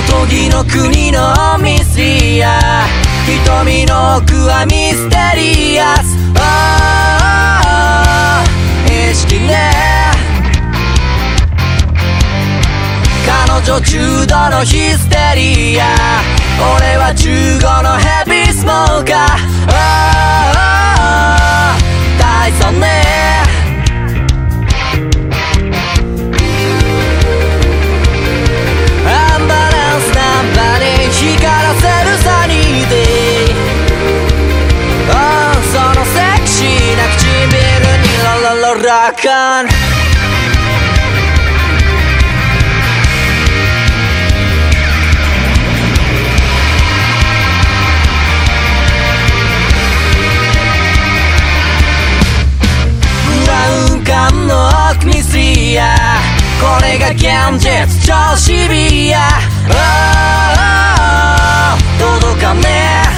おとぎの国のミステリア。瞳の奥はミステリアス、oh, 意識ね彼女中度のヒステリア俺は中5のヘビースモーブラウン管の奥ミスリアこれが現実超シビア、oh, 届かねえ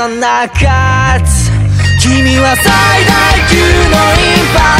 の中君は最大級のインパクト。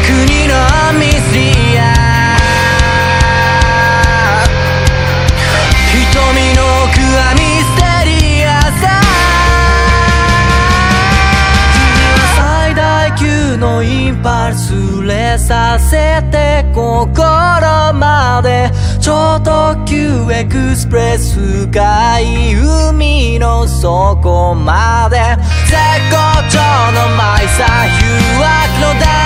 国のミスリア瞳の奥はミステリアさ君は最大級のインパルス触れさせて心まで。超特急エクスプレス深い海の底まで。絶好調のマイサー誘惑のダ